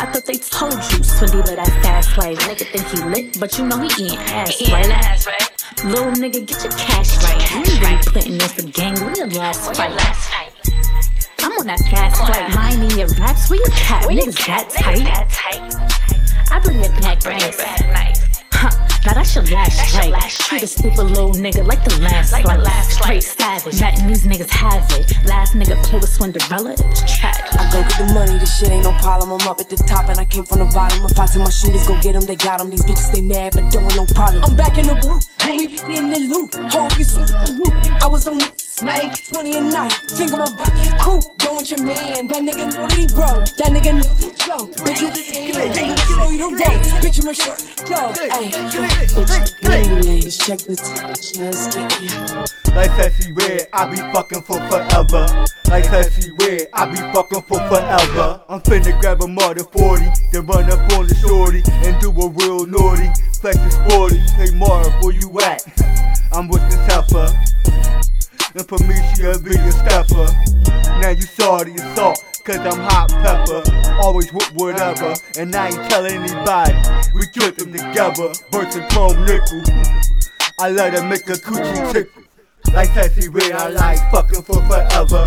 I thought they told you, Swindy live that fast life. Nigga think he lit, but you know he eating ass, right? ass, right? Little nigga, get your cash right. You ain't really putting this the gang. We your last fight. last fight? I'm on that fast flight. now. Minding your raps. Where you cat? Where you cat? that tight. I bring it back, Bring it back nice. Huh, now that's your last That's your strike. last Treat a stupid little nigga like the last Like the slice. last Straight slice. savage. Letting these niggas have it. Last nigga play with Swinderella. It's trash. I go get the money, this shit ain't no problem. I'm up at the top and I came from the bottom. If I tell my shooters go get them, they got them. These bitches they mad, but don't want no problem. I'm back in the booth, homie, in the loop. Hope you see the loop. I was on the night, 20 a night. Think I'm about cool. Go with your man, that nigga know that he broke. That nigga know he broke. Bitch, you just show you the road. Bitch, you my shit. Yo, hey, anyways, check this. Just get you. Like red, I be fucking for forever. Like red, I be fucking for forever. I'm finna grab a mother 40, then run up on the shorty and do a real naughty. Flex the sporty, hey Marv, where you at? I'm with the heifer. And for me, she'll be a stepper. Now you saw the assault, cause I'm hot pepper. Always with whatever, and I ain't telling anybody. We killed them together, birds and chrome nickel. I let her make a coochie tickle. Like sexy red, I like fucking for forever.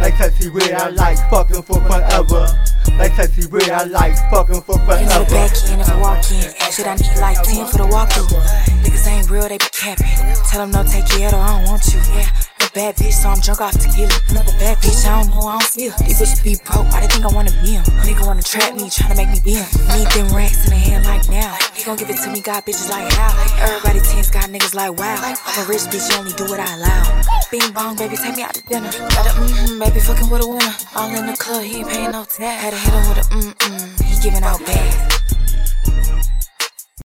Like sexy red, I like fucking for forever. Like sexy red, I like fucking for forever. In the back end, if I walk in, shit, I need like 10 for the walkthrough. Niggas ain't real, they be capping. Tell them no, take it or I don't want you. Yeah, bad bitch, so I'm drunk off tequila. Another bad bitch, I don't know, I don't feel. These bitches be broke, why they think I wanna be 'em? Nigga wanna trap me, tryna make me be 'em. Need them racks in the hand like now. He gon' give it to me, got bitches like how. Everybody tense, got niggas like wow. I'm a rich bitch, you only do what I allow. Bing bong, baby, take me out to dinner. Got a mm-hmm, baby, fucking with a winner. All in the club, he ain't paying no tab. Had to hit him with a mm-mm, he giving out bad.